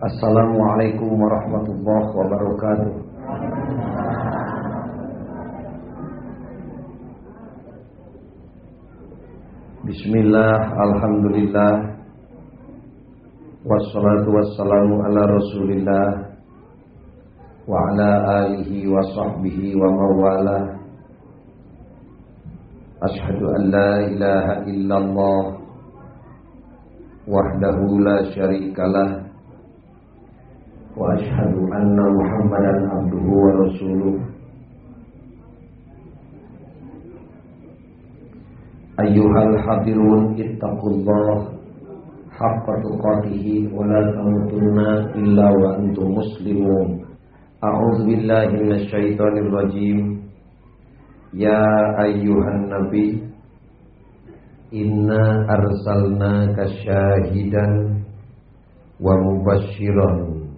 Assalamualaikum warahmatullahi wabarakatuh. Bismillah, Alhamdulillah. Wassalatu wassalamu ala rasulillah. Wa ala alihi wa sahbihi wa mawala Ashadu an la ilaha illallah. Wahdahu la syarikalah Wa ashadu anna muhammadan abduhu wa rasuluh Ayuhal hadirun ittaqullah Haqqa tuqatihi Wa la tamutunna illa wa antum muslimun A'udzu billahi minasyaitonir rajim Ya ayyuhan nabi Inna arsalnaka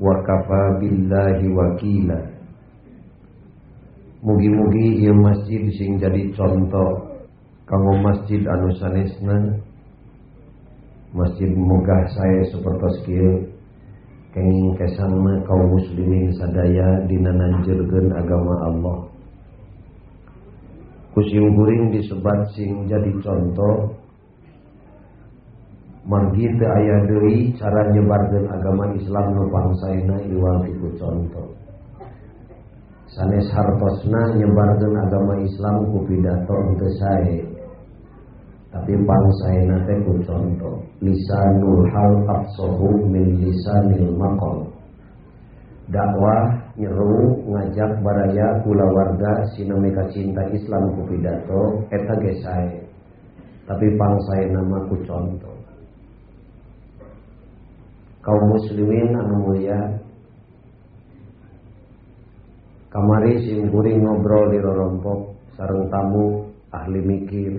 wakafa billahi wakila. Mugi-mugi ieu masjid sing jadi contoh kanggo masjid anu sanesna. Masjid megah saya seperti kieu. Kenging ke sana kaum muslimin sadaya dina nanjerkeun agama Allah. Kusyung kuring disebat sing jadi contoh margi teu aya deui cara nyebarkeun agama Islam nu pangsaena iwal iku contoh. Sanes hartosna nyebarkeun agama Islam ku pidato teu sae. Tapi pangsaena teh ku contoh. Lisanul hal afsahu min lisanil maqal dakwah nyeru ngajak baraya kula warga sinamika cinta Islam ku pidato eta ge sae. Tapi pangsae nama ku contoh kaum muslimin anu mulia. Kamari sing kuring ngobrol di rorompok sareng tamu ahli mikir.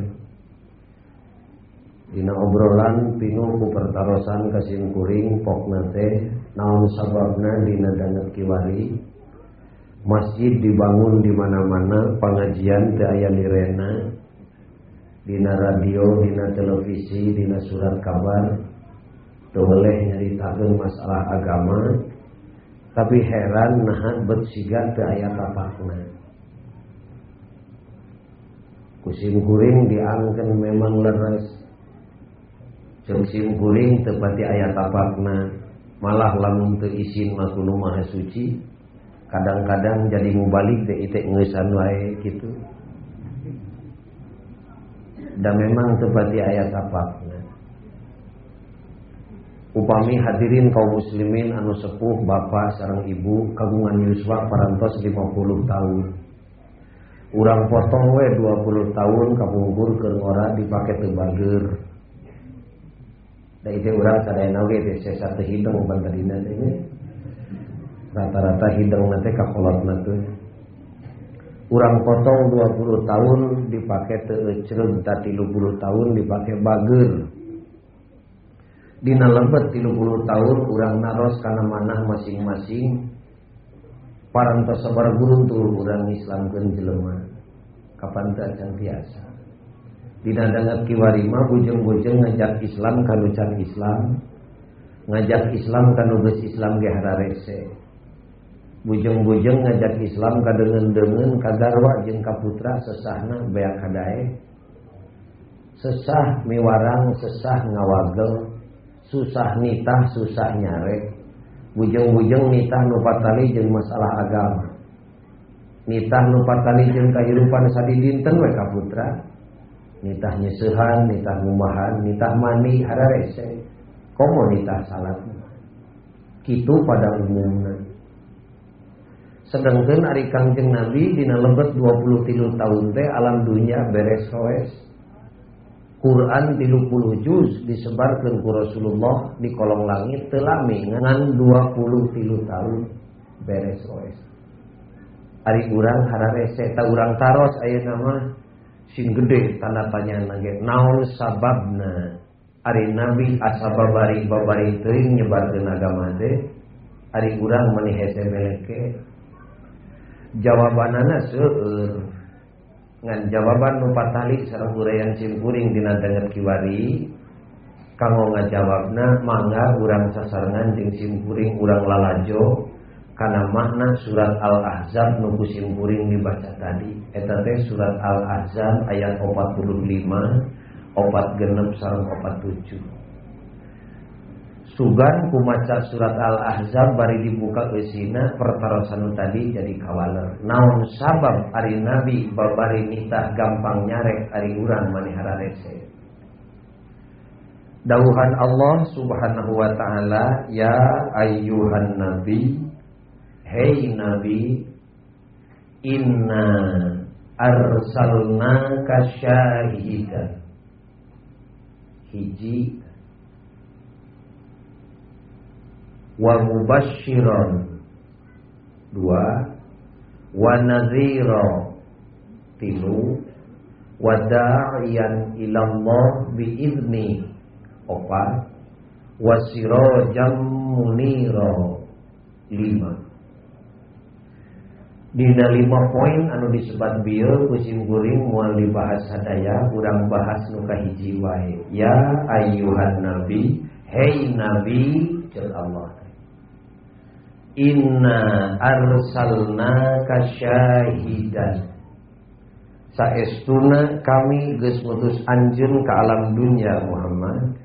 Dina obrolan pinuh ku pertarosan kasim kuring pok nate naon sababna dina danget kiwari. Masjid dibangun di mana-mana pengajian teu aya lirena dina radio dina televisi dina surat kabar boleh nyaritakeun masalah agama tapi heran nahan bet siga teu aya tapakna kusim kuring diangkeun memang leres. Sim kuring tepati ayat tapakna malah lamun isin makunu maha suci kadang-kadang jadi mubalik teh itek ngeusan wae gitu dan memang tepati ayat tapakna Upami hadirin kaum muslimin anu sepuh Bapak sarang Ibu kagungan Yuswa parantos 50 tahun. Urang potong we 20 tahun kapungkur ke ora dipakai tebager. Da itu urang sadayana we teh satu hidung uban tadina ini. Rata-rata hidung nanti kakolot nanti. Urang potong 20 tahun dipakai teu tadi 30 tahun dipakai bager. Dina lebet 30 tahun kurang naros kana manah masing-masing. Parantos sabar guruntul urang kurang Islamkeun jelema. Kapan teu acan tiasa? Dina dangat kiwarima bujeng-bujeng ngajak Islam kanu can Islam. Ngajak Islam kanu geus Islam ge hararese. Bujeng-bujeng ngajak Islam kadengen-dengen kadarwa jeung kaputra sesahna beak kadae sesah miwarang sesah ngawagel. Susah nitah susah nyarek bujeng-bujeng nitah nu patali jeung masalah agama nitah nu patali jeung kahirupan sadidinten we kaputra nitah nyesehan, nitah ngumahan, nitah mani, ada rese. Komo nitah salat. Kitu pada umumnya. Sedangkan ari kangjeng Nabi dina lebet 23 tahun teh alam dunia beres hoes. Quran 30 juz disebarkan ku Rasulullah di kolong langit telami ngan 23 tahun beres OS. Ari urang hararese ta urang taros ayeuna mah sin gede tanda tanya nage naon sababna? Ari Nabi asababari babari teuing nyebarkeun agama teh ari urang maneh hese meleke. Jawabanana seueur. ngan jawaban nu patali sareng uraian simkuring dina danget kiwari kanggo ngajawabna mangga urang sasarengan jeung simkuring urang lalajo karena makna surat al-ahzab nuku simpuring dibaca tadi. Eta teh surat al-ahzab ayat 45 opat genep sarang opat tujuh. Sugan kumaca surat Al-Ahzab bari dibuka usina pertarosan tadi jadi kawaler. Naon sabab ari nabi babari nitah gampang nyarek ari urang manihara rese? Dauhan Allah subhanahu wa ta'ala Ya ayyuhan nabi Hei Nabi Inna arsalnaka syahidan Hiji Wa mubashiran. Dua. Wa nadhira Tilu. Wa da'iyan ilallah biizni Opat Wa sirajam munira. Lima. Dina lima poin anu disebat bieu kusim guring mual dibahas sadaya kurang bahas nuka hiji wae. Ya ayuhan nabi hei nabi cel Allah Inna arsalna kasyahidan Saestuna kami geus mutus anjeun ka alam dunia Muhammad.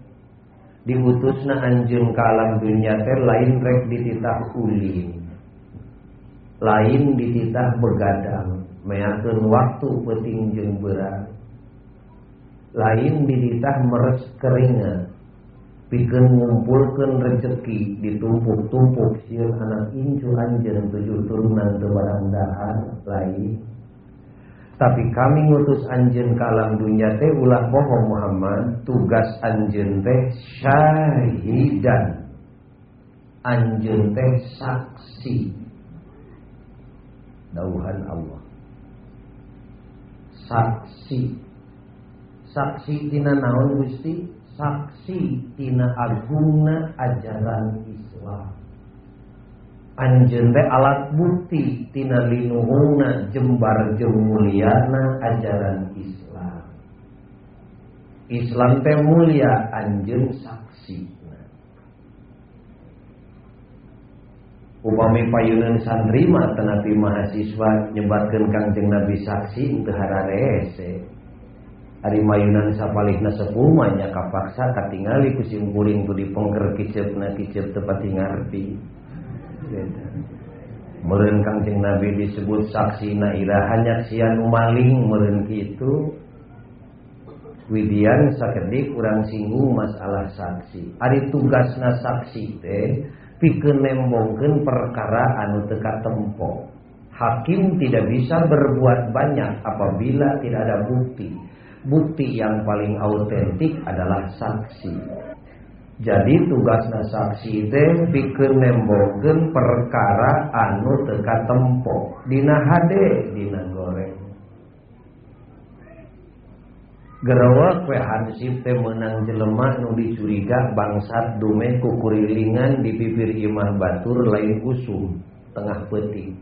Diutusna anjeun ka alam dunia teh lain rek dititah ulin. Lain dititah begadang. Meyakeun waktu penting jeung berat. Lain dititah meres keringat pikeun ngumpulkeun rezeki. Ditumpuk-tumpuk. Sieun anak incu anjeun tujuh turunan teu barang dahar lain. Tapi kami ngutus anjeun ka alam dunya teh ulah bohong Muhammad. Tugas anjeun teh syahidan. Anjeun teh saksi. Dauhan Allah. Saksi. Saksi tina naon Gusti saksi tina agungna ajaran Islam. Anjeun teh alat bukti tina linuhungna jembar jeung mulyana ajaran Islam. Islam teh mulia anjeun saksi upami payunan santri mah tenapi mahasiswa nyebatkeun Kangjeng Nabi saksi teu hararese ari mayunan sapalihna sepuh mah nya kapaksa katingali ku simkuring tu dipengker kiceupna kiceup teu pati ngarti meureun kangjeng Nabi disebut saksi na iraha nyaksian maling meureun kitu Widian sakedik kurang singgung masalah saksi. Ari tugasna saksi teh pikeun nembongkeun perkara anu teka tempo. Hakim tidak bisa berbuat banyak apabila tidak ada bukti. bukti yang paling autentik adalah saksi. Jadi tugasnya saksi teh pikir nembogen perkara anu teka tempo dina hade dina goreng. Gerawak we hansip teh menang jelema nu dicuriga bangsat dume kukurilingan di bibir imah batur lain kusum tengah peti.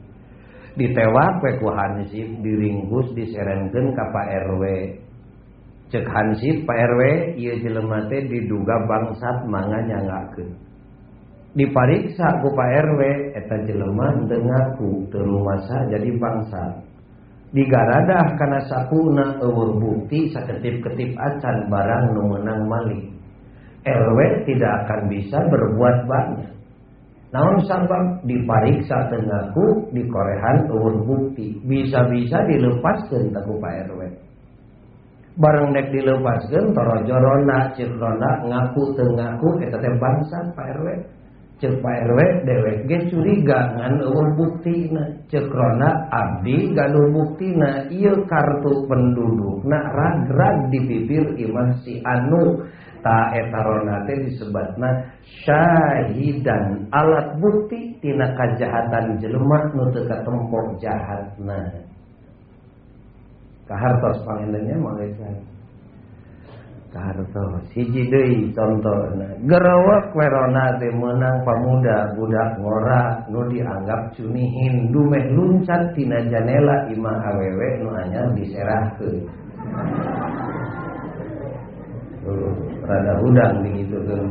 Ditewak we ku hansip diringkus diserengkeun ka Pak RW Cek hansip Pak RW ieu jelema teh diduga bangsat mangga nyangakeun. Dipariksa ku Pak RW eta jelema teu ngaku teu jadi bangsat. Digaradah karena sakuna eueuh bukti saketip-ketip acan barang nu meunang maling RW tidak akan bisa berbuat banyak. Namun sabab dipariksa tengaku di korehan eueuh bukti. Bisa-bisa dilepaskan taku Pak RW bareng dek dilepaskan torojorona cirona ngaku tengaku kita teh bangsa Pak RW cek Pak RW dewek ge curiga ngan eueuh buktina cek rona abdi gaduh buktina ieu kartu pendudukna ragrag di bibir imah si anu. Ta eta rona teh disebutna syahidan. Alat bukti tina kajahatan jelema nu teu katempo jahatna. Kahartos pangendenya malaikat kahartos hiji deui contohna gerawak werona teh meunang pamuda budak ngora nu dianggap cunihin dumeh luncat tina janela imah awewe nu anyar diserahkeun. Rada udang begitu kan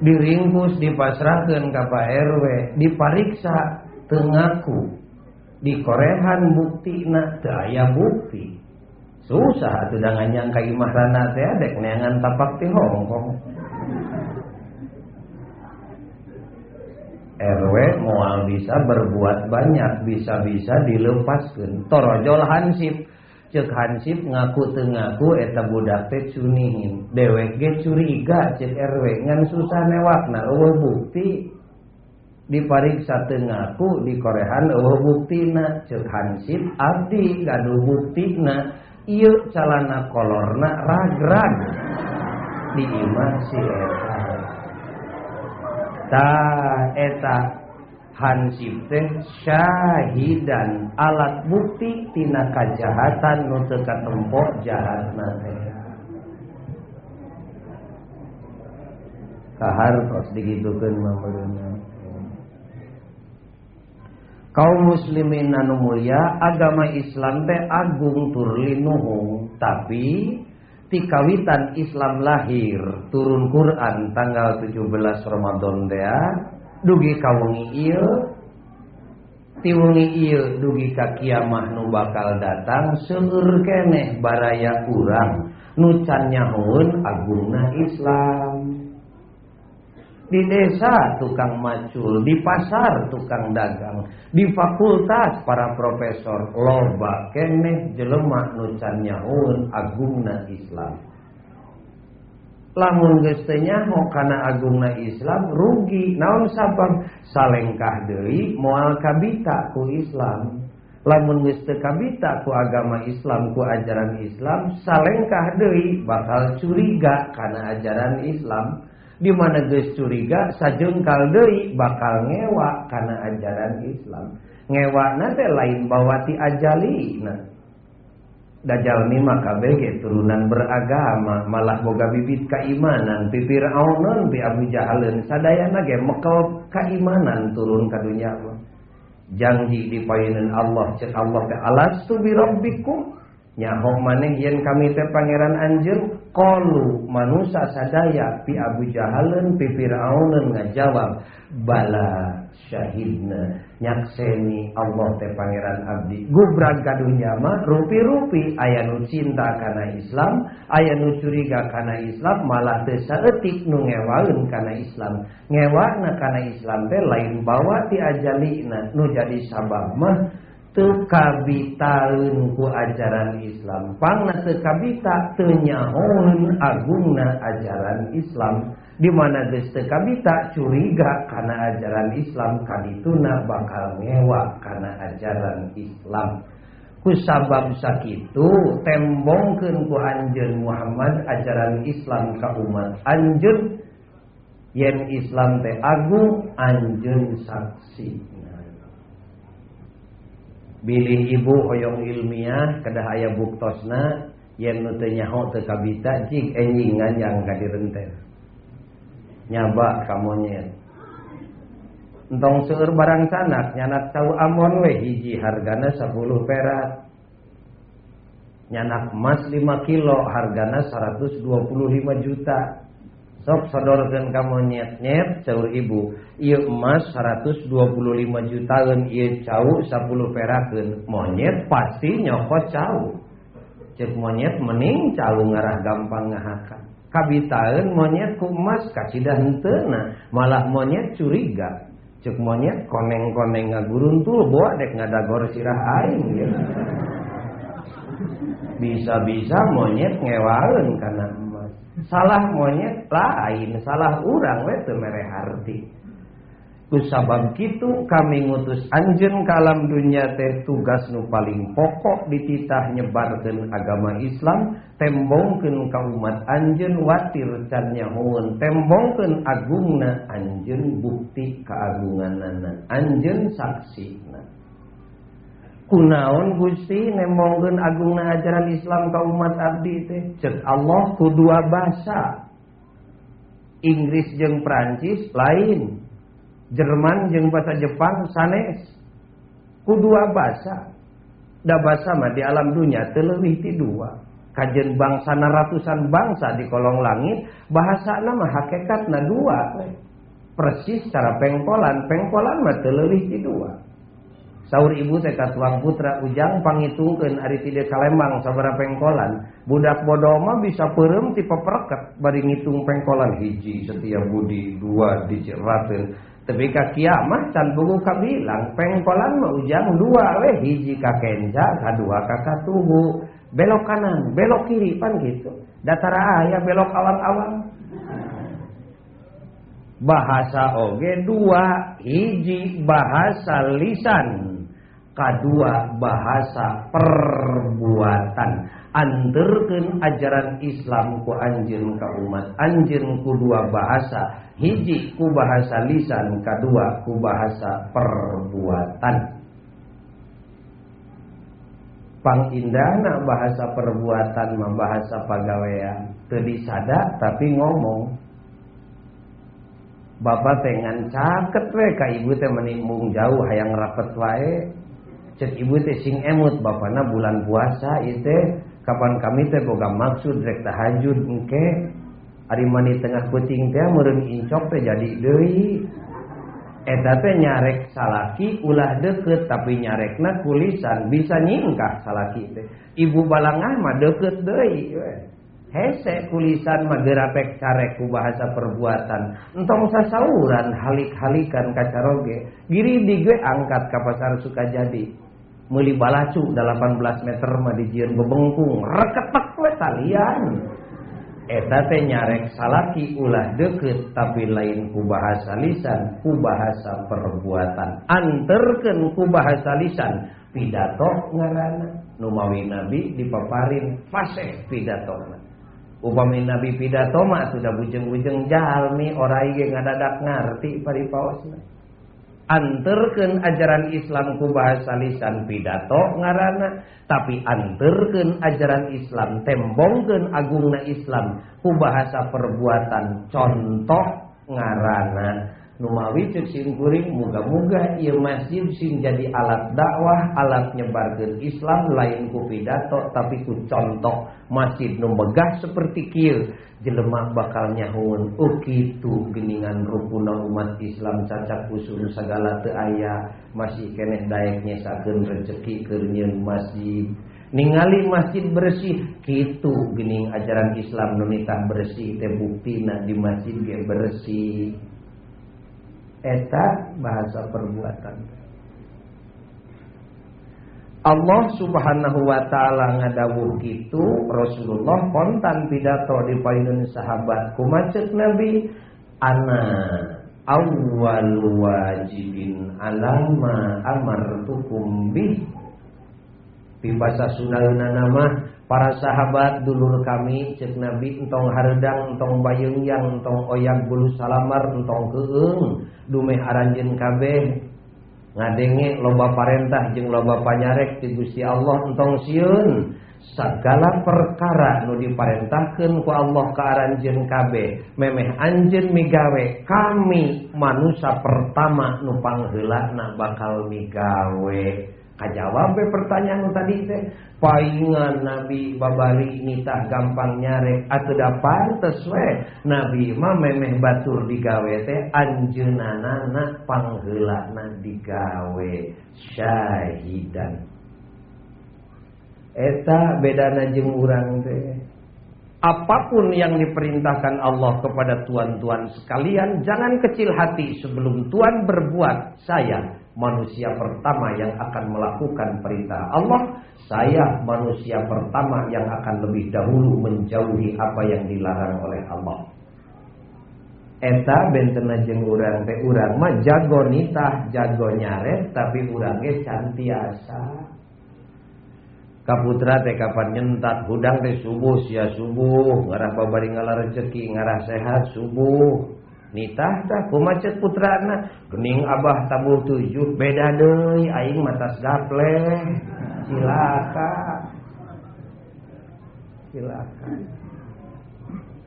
diringkus dipasrahkan ke Pak RW dipariksa tengaku di korehan bukti nak daya bukti. Susah tuh dengan nyangka imah rana teh adek neangan tapak di Hongkong. RW mual bisa berbuat banyak bisa-bisa dilepaskan. Torojol hansip. Cek hansip ngaku tengaku eta budak teh dewek curiga cek RW ngan susah newakna eueuh bukti dipariksa Tenku di korehan oh buktina cehansip Abdi gaduh buktina ieu calana kolorna ragrag. Di imah si eta. Ta eta hansip teh syahidan alat bukti tina kajahatan nu teu katempo jahatna teh. Kahartos digitukeun mah kaum muslimin anu mulia agama Islam teh agung tur linuhung tapi tikawitan Islam lahir turun Quran tanggal 17 Ramadan teh dugi kawengi ieu. Tiwengi ieu dugi ka kiamah nu bakal datang seueur keneh baraya urang. Nu can agungna Islam di desa tukang macul, di pasar tukang dagang, di fakultas para profesor loba keneh jelema nu can nyahoeun agungna Islam. Lamun geus teu nyaho kana agungna Islam rugi. Naon sabab? Salengkah deui moal kabita ku Islam. Lamun geus teu kabita ku agama Islam ku ajaran Islam salengkah deui bakal curiga kana ajaran Islam di mana geus curiga sajung deui bakal ngewa karena ajaran Islam. Ngewa nanti lain bawati ajali nah Dajjal mima kabeh turunan beragama malah boga bibit keimanan. Pi Firaun pi Abu Jahaleun sadayana ge mekel keimanan turun ka dunya mah. Janji dipayeun Allah cek Allah teh alas tu bi rabbikum. Nyaho maneh yen kami teh pangeran anjeun Kolu manusia sadaya pi Abu Jahalen pi Fir'aunen ngajawab bala syahidna nyakseni Allah teh pangeran abdi. Gubrag ka dunya mah rupi-rupi aya nu cinta kana Islam aya nu curiga kana Islam malah teu saeutik nu ngewaeun kana Islam. Ngewana kana Islam teh lain bawa ti ajalina nu jadi sabab mah. tekabitaun ku ajaran Islam. Pangna tekabita tenyaun agungna ajaran Islam. Dimana geus tekabita curiga karena ajaran Islam kadituna bakal mewah karena ajaran Islam. Kusabab sakitu tembongken ku anjeun Muhammad ajaran Islam ka umat anjeun. Yen Islam teh Agung anjeun saksi. Bilih ibu hoyong ilmiah kedah aya buktosna yen nu teu nyaho teu kabita enjingan yang kadirenteu nyaba kamonyet entong seueur barang sanak nyanak tahu amon we hiji hargana 10 perak. Nyanak emas 5 kilo hargana 125 juta sok sodorkeun ka monyet nyet caur ibu. Ieu emas 125 jutaan ieu cau 10 perakeun monyet pasti nyokot cau cek monyet mending cau ngarah gampang ngahakan. Kabitaeun monyet ku emas kacida henteu malah monyet curiga. Cek monyet koneng-koneng ngaguruntul bawa dek ngadagor sirah aing ya. bisa-bisa monyet ngewaeun karena salah monyet lain. Salah urang we teu mere harti. Kusabab kitu kami ngutus anjeun ka alam dunya teh tugas nu paling pokok dititah nyebarkeun agama Islam tembongkeun ka umat anjeun watir can nyahoeun tembongkeun agungna anjeun bukti keagunganana anjeun saksina. Kunaon Gusti? Nembongkeun agungna ajaran Islam ka umat abdi teh? Cek Allah ku dua bahasa Inggris jeung Prancis lain. Jerman jeung bahasa Jepang sanes. Kudua bahasa da bahasa mah di alam dunia terlebih ti dua. Kajen bangsa na ratusan bangsa di kolong langit bahasa nama hakikat na dua persis cara pengkolan. Pengkolan mah terlebih ti dua Saur ibu teh tuang putra ujang pangitungkeun ari ti Kalembang sabaraha pengkolan. Budak bodoh mah bisa peureum ti pepereket bari ngitung pengkolan hiji setiap budi dua dicerateun tapi ka kiamat can buku kabilang pengkolan mah ujang dua we hiji ka kenja kadua ka katuhu belok kanan belok kiri pan gitu. Datara aya belok awang-awang. Bahasa oge dua hiji bahasa lisan kedua bahasa perbuatan. Anterken ajaran Islam ku anjing ke umat anjing ku dua bahasa. Hiji ku bahasa lisan kedua ku bahasa perbuatan. Pangindana bahasa perbuatan membahasa pegawaian tadi sada tapi ngomong. Bapak tengan caket we ka ibu teh menimbung jauh hayang rapet wae cek ibu teh sing emut bapakna bulan puasa itu kapan kami teh boga maksud rek tahajud engke ari mani tengah kuting teh meureun incok teh jadi deui. Eta teh nyarek salaki ulah deket tapi nyarekna kulisan bisa nyingkah salaki teh. Ibu balangan mah deket deui hese kulisan mah gerapek carek ku bahasa perbuatan. Entong sasauran halik-halikan kacaroge giri di gue angkat ka pasar Sukajadi. Meli balacu 18 meter mah dijieun bebengkung reketek we talian eta teh nyarek salaki ulah deket tapi lain ku bahasa lisan ku bahasa perbuatan. Anterkeun ku bahasa lisan pidato ngaranna. Numawi nabi dipaparin fasih pidatona upami nabi pidato mah sudah bujeng-bujeng jalmi orai ge ngadadak ngarti paripaosna anterken ajaran Islam ku bahasa lisan pidato ngaranana tapi anterken ajaran Islam tembongken agungna Islam ku bahasa perbuatan contoh ngaranana Numawi cek sing kuring muga-muga ieu masjid sing jadi alat dakwah, alat nyebarkeun Islam lain ku pidato tapi ku contoh masjid nu megah seperti kieu jelema bakal nyahun oh kitu geningan rupuna umat Islam cacak usul segala teu aya masih keneh daek nyesakeun rezeki keur masjid. Ningali masjid bersih kitu gening ajaran Islam nu bersih teh buktina di masjid ge bersih eta bahasa perbuatan. Allah subhanahu wa ta'ala ngadawuh gitu Rasulullah kontan pidato di painun sahabat kumacet Nabi Ana awal wajibin alama amartukum bih. Di bahasa Sunda nama para sahabat dulur kami cek nabi entong hardang entong bayung yang entong oyak bulu salamar entong keeng. Dumeh aranjen kabeh. Ngadenge loba parentah jeung loba panyarek ti Gusti Allah entong siun. Segala perkara nu diparentahkeun ku Allah ka aranjeun kabeh. Memeh anjeun migawe kami manusia pertama nu pangheulana bakal migawe. Kajawab pertanyaan tadi teh. Paingan Nabi babari nitah gampang nyare atau dapat we. Nabi mah memeh batur digawe teh anjeunana pangheulana digawe. Syahidan. Eta bedana jeung urang teh. Apa pun yang diperintahkan Allah kepada tuan-tuan sekalian jangan kecil hati sebelum tuan berbuat saya manusia pertama yang akan melakukan perintah Allah, saya manusia pertama yang akan lebih dahulu menjauhi apa yang dilarang oleh Allah. eta bentena jeung urang teh urang mah jago nitah jago nyaret tapi urang ge cantiasa kaputra teh kapan nyentat hudang teh subuh sia subuh ngarah babari ngalar rezeki ngarah sehat subuh nitah tah kumacet putrana gening Abah tabuh tujuh beda deui aing matas gaple silaka silaka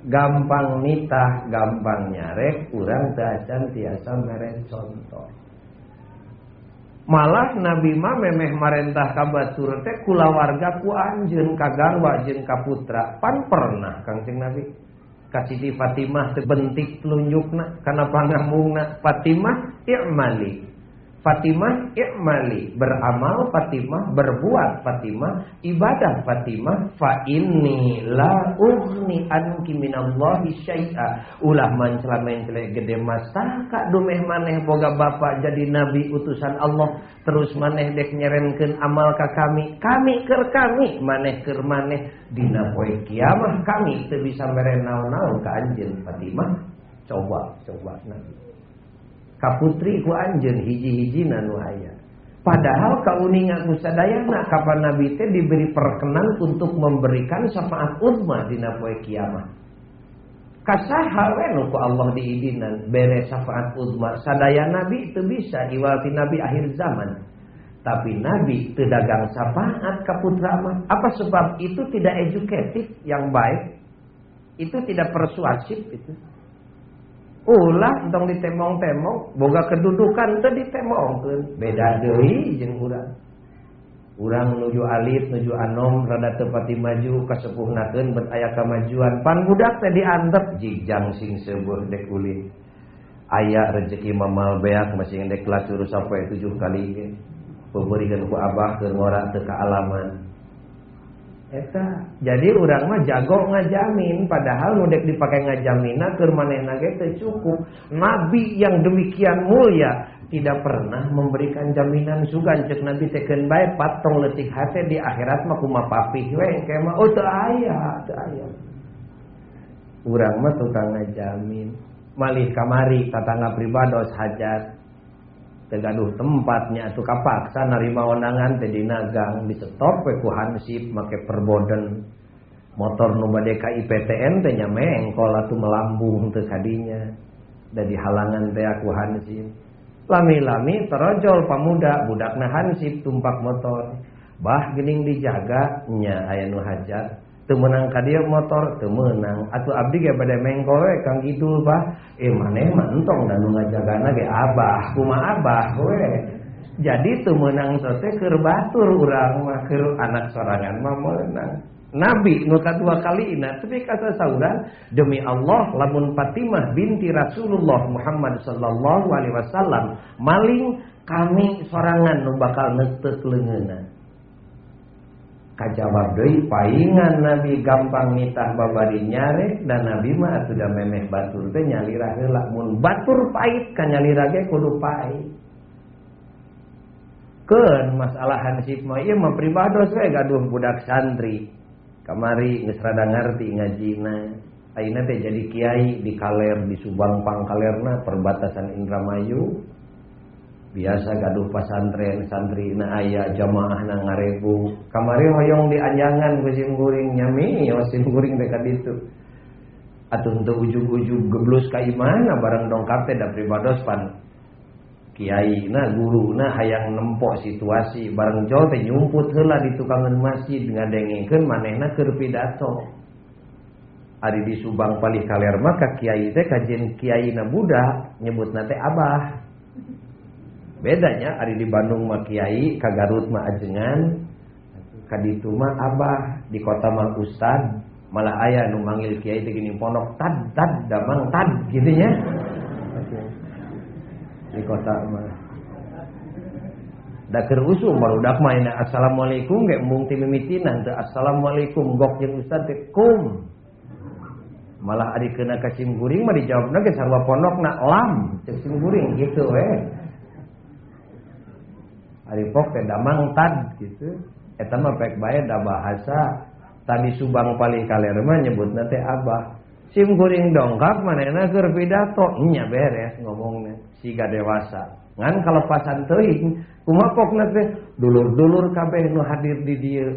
gampang nitah gampang nyarek kurang tacan tiasa meren contoh. Malah Nabi mah memeh marentah kabatur teh kula warga ku anjeun kagarwa jeung ka putra. Pan pernah Kangcing Nabi? Kasih Fatimah tebentik telunjukna karena pangamungna Fatimah i'mali Fatimah i'mali beramal Fatimah berbuat Fatimah ibadah Fatimah fa inni la ughni anki minallahi syai'a. Ulah mancela mencele gede masa kak dumeh maneh boga bapak jadi nabi utusan Allah? Terus maneh dek nyerenkeun amal ka kami kami keur kami. Maneh keur maneh dina poe kiamah kami. Teu bisa mere naon-naon ka anjeun Fatimah. Coba coba nabi kaputri ku anjen hiji-hiji nanu ayah padahal kauningan musadayana kapan nabi teh diberi perkenan untuk memberikan syafaat uzma di poe kiamat. Kasaha we ku Allah diidinan bere syafaat uzma sadaya nabi itu bisa iwalti nabi akhir zaman. Tapi nabi itu dagang syafaat kaputra apa sebab itu tidak edukatif yang baik? Itu tidak persuasif itu ulah dong ditemong-temong. Boga kedudukan teh ditemongkeun. Beda deui jeung urang. Urang nuju Alif nuju Anom rada teu pati maju kasepuhnaken bet aya kamajuan. Pan budak teh diantep jijang sing sebut dek ulin. Aya rezeki mamal beak masih dek kelas urus sampai tujuh kali pemberikan ku abah keur ngora teu kaalaman. Eta. Jadi orang mah jago ngajamin padahal mudek dipakai ngajamina keur manehna ge cukup. Nabi yang demikian mulia tidak pernah memberikan jaminan sugan cek nanti teken bae patong letik hati di akhirat mah kumaha papih we engke oh teu aya teu aya. Urang mah tukang ngajamin. Malih kamari tatangga pribados hajat tegaduh tempatnya tuh kapaksa narima wenangan teh dinagang disetop we ku hansip make perboden. Motor nu bade ka IPTN teh nya melambung teu kadinya da halangan teh aku hansip. Lami-lami terojol pamuda budakna hansip tumpak motor. Bah gening dijaga nya aya nu hajat temenang kadia motor temenang atau abdi pada mengkol we kang gitu bah eh maneh mah entong dan ngajagana ge abah kuma abah we. Jadi temenang sote keur batur urang mah keur anak sorangan mah meunang. Nabi nu kadua kali ina tapi kata sauran demi Allah lamun Fatimah binti Rasulullah Muhammad sallallahu alaihi wasallam maling kami sorangan nu bakal neuteuk leungeunna kajawab deui paingan nabi gampang nitah babari nyare dan nabi mah sudah da memeh batur teh nyalira heula. Mun batur pait ka nyalira ge kudu pait keun masalah hansip mah ieu mah pribados we gaduh budak santri. Kamari geus rada ngarti ngajina ayeuna teh jadi kiai di Kaler di Subang Pangkalerna perbatasan Indramayu. biasa gaduh pasantren santri na ayah jamaah na ngarebu. Kamari hoyong dianjangan kusim guring nyami wasim guring dekat itu. Atau untuk ujug-ujug geblus ka imana bareng dongkap teh da pribados pan kiai na guru na hayang nempok situasi. Bareng jol teh nyumput heula di tukangan masjid ngadengengkeun manehna keur pidato. Ari di Subang palih kaler maka kiai teh kajen kiai na budak nyebut nate abah. Bedanya hari di Bandung mah kiai ka Garut mah ajengan kaditu mah abah di kota mah ustad malah ayah nu manggil kiai teh gini pondok tad tad damang tad gitu ya di kota mah. Da keur usum barudak main assalamualaikum ge mung ti mimitinan teu assalamualaikum gok jeung ustad teh kum. Malah ari kena ka guring mah dijawabna ge sarua pondokna lam cek guring gitu we. Ari pok teh damang tad gitu. Eta mah pek bae da bahasa. Tadi Subang paling kaler mah nyebutna teh abah. sim kuring dongkap manehna keur pidato? Nya beres ngomongnya. Siga dewasa. Ngan kalau pasan teuing kumapokna teh dulur-dulur kabeh nu hadir di dieu.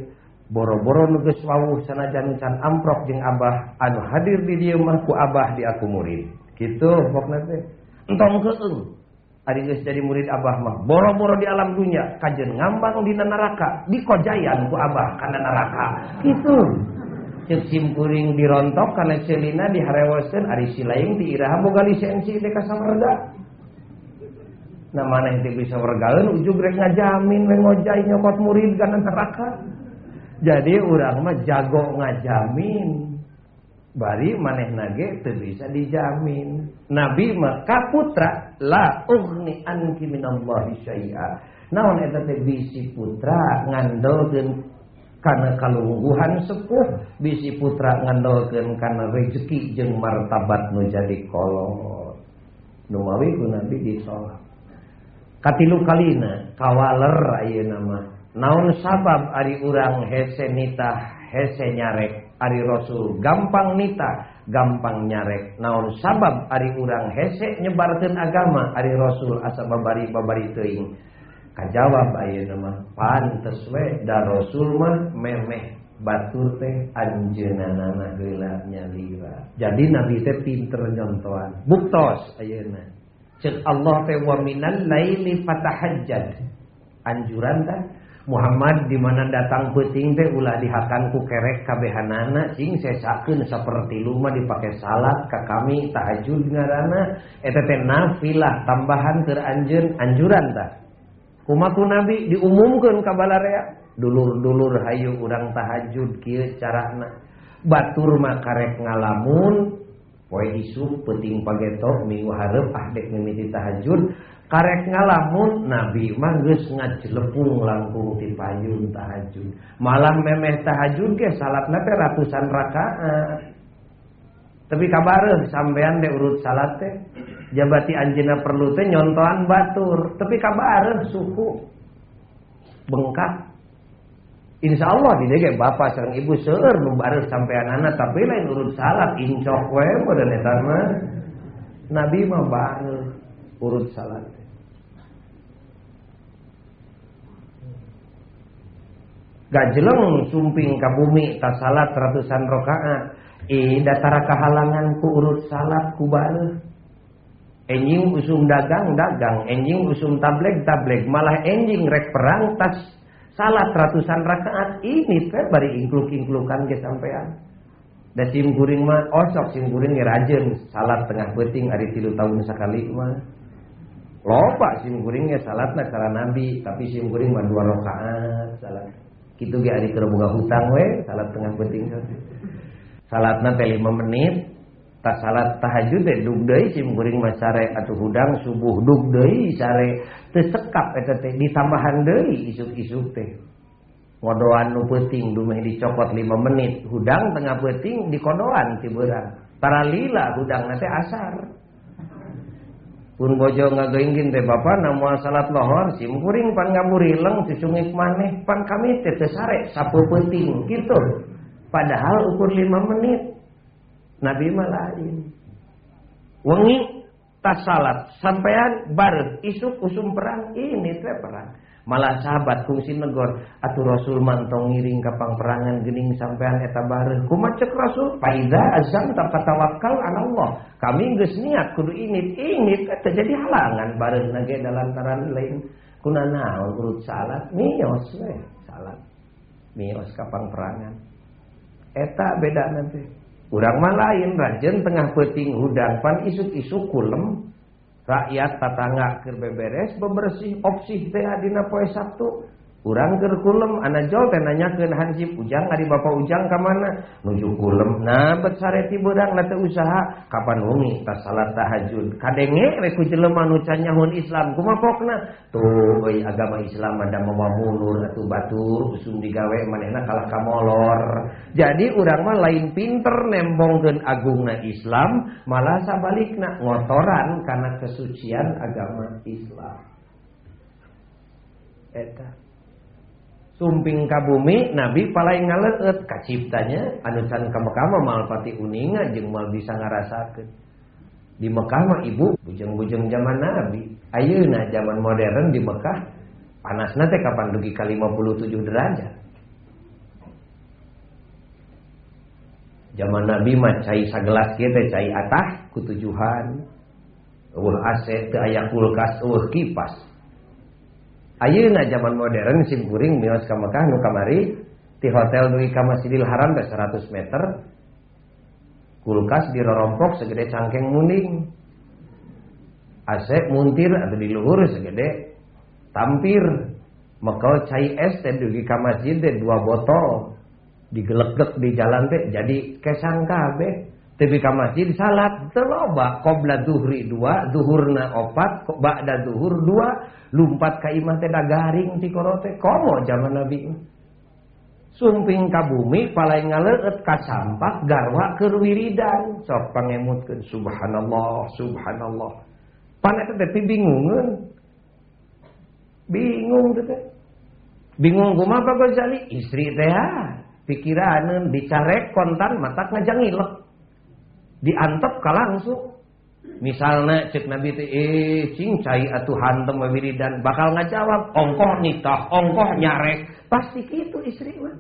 Boro-boro nu geus wawuh sanajan can amprok jeung abah. Anu hadir di dieu mah ku abah di aku murid. Kitu pokna teh. Entong keung Ari geus jadi murid Abah mah. Boro-boro di alam dunia kajen ngambang di neraka. Dikojayan ku Abah kana neraka. Kitu cek simkuring dirontok karena celina diharewaseun ari silaing di iraha boga lisensi teh ka samarga nah mana yang bisa wargaun ujung rek ngajamin we ngojai nyokot murid kana neraka. Jadi orang mah jago ngajamin. bari maneh nage teu bisa dijamin. Nabi maka putra la ugni anki minallahi syai'a. Naon eta teh bisi putra ngandolkeun kana kalungguhan sepuh bisi putra ngandolkeun kana rezeki jeung martabat nu jadi kolot. Nu mawi ku nabi disolak katilu kalina kawaler ayeuna mah. Naon sabab ari urang hese nitah hese nyarek? Ari Rasul. Gampang nita gampang nyarek. Naon sabab Ari urang hese nyebarkan agama Ari Rasul asa babari babari teing kajawab ayo nama pantes we da Rasul mah memeh batur teh anjeunana geula nyalira jadi nabi teh pinter nyontoan buktos ayeuna cek Allah teh wa minal laili fatahajjad. Anjuran tah Muhammad di mana datang peting teh ulah dihakan ku kerek kabehanana. Sing sesakeun saperti luma dipakai salat ka kami tahajud ngaranna eta teh nafilah tambahan keur anjeun anjuran tah. Kumaku nabi? Diumumkeun ka balarea dulur-dulur hayu urang tahajud kieu carana. Batur mah karek ngalamun. Poe isuk peuting pageto minggu hareup ah dek mimiti tahajud. Karek ngalamun Nabi mah geus ngajlepung langkung ti payun tahajud. Malam memeh tahajud ge salatna teh ratusan rakaat. Tapi kabar sampean deh urut salat teh jabati anjina perlu teh nyontohan batur. Tapi kabar suku bengkak. Insya Allah di dege bapak sang ibu nu sampai anak tapi lain urut salat incok we netar mah. Nabi mah bareng urut salat gajeleng sumping ka bumi tak salat ratusan rakaat eh datara kehalangan ku urut salat ku bareng enjing usum dagang dagang. Enjing usum tableg tableg. Malah enjing rek perang tas salat ratusan rakaat ini teh bari ingkluk-ingklukan ke sampean. Da sim mah osok sim kuring rajin salat tengah beting ari tilu tahun sekali mah. Loba sim kuring ge salatna cara nabi tapi sim kuring mah dua rakaat salat kitu ge ari keur boga hutang we salat tengah beting. Salatna teh 5 menit. Tak salat tahajud deh dug deui sim kuring mah sare atuh hudang subuh dug deui sare teu sekap eta teh ditambahan deui isuk-isuk teh. Ngodoan nu peuting dumeh dicopot 5 menit. Hudang tengah peuting dikodoan ti beurang. Paralila hudang teh asar pun bojo ngageuingkeun teh bapak namu salat lohor sim kuring pan ngamurileng cicungik maneh pan kami teh sapu peuting kitu padahal ukur 5 menit Nabi mah. Wengi tas salat sampean bareng isuk usum perang ini teh perang. Malah sahabat kungsi negor atuh Rasul mantong ngiring kapang perangan gening sampean eta bareng. Kumaha cek Rasul? Faida azam tak tawakkal ala Allah. Kami geus niat kudu ini ini eta jadi halangan bareng nage dalantaran lain kunana urut salat mios we salat. Mios kapang perangan. Eta beda nanti urang mah lain rajin tengah peting hudang pan isuk-isuk kulem rakyat tatangga keur beberes bebersih opsih teh Dina poe Sabtu. Urang keur kulem terkulem Anjol teh nanyakeun hansip ujang ari Bapak ujang ka mana? Nuju kulem. Nah besarti beurang nate usaha kapan wengi tas salat tahajud? Kadenge ku jelema nu can nyahun Islam kumapokna? Tuh euy agama Islam ada mamamunur atuh batur usum digawe manehna kalah kamolor jadi urang mah lain pinter nembongkeun agungna Islam malah sabalikna ngotoran karena kesucian agama Islam. Eta. Sumping ka bumi nabi paling ngaleut kaciptanya anusan ka Mekah malpati uninga jeung mal bisa ngarasakeun. Di Mekah mah ibu bujeng-bujeng zaman nabi. Ayeuna zaman modern di Mekah panasna teh kapan dugi ka 57 derajat. Zaman nabi mah cai sagelas kieu teh cai atah ku tujuhan eueuh AC teu aya kulkas eueuh kipas Ayeuna zaman modern simkuring mios ka Mekah nu kamari ti hotel dugi ka Masjidil Haram teh 100 meter. Kulkas dirorompok segede cangkeng muning. AC muntir atau di luhur segede tampir. Mekal cai es teh dugi ka masjid teh dua botol. Digelegek di jalan teh jadi kesang kabeh. Tapi ka masjid salat terloba qobla zuhri dua zuhurna opat ba'da zuhur dua. Lumpat ka imah teh garing ti korote komo zaman nabi. Sumping ka bumi palai ngaleut ka sampah garwa keur wiridan. Sok pangemutkeun subhanallah subhanallah. Panek teh tapi bingungeun bingung teh bingung kumaha Pak Ghazali? Istri teh ah. pikiranun dicarek kontan matak ngajangilek diantep ka langsung. Misalnya cek nabi teh eh cing cai atuh hantem wiridan. Bakal ngajawab ongkoh nikah ongkoh nyarek. Pasti gitu istri mah.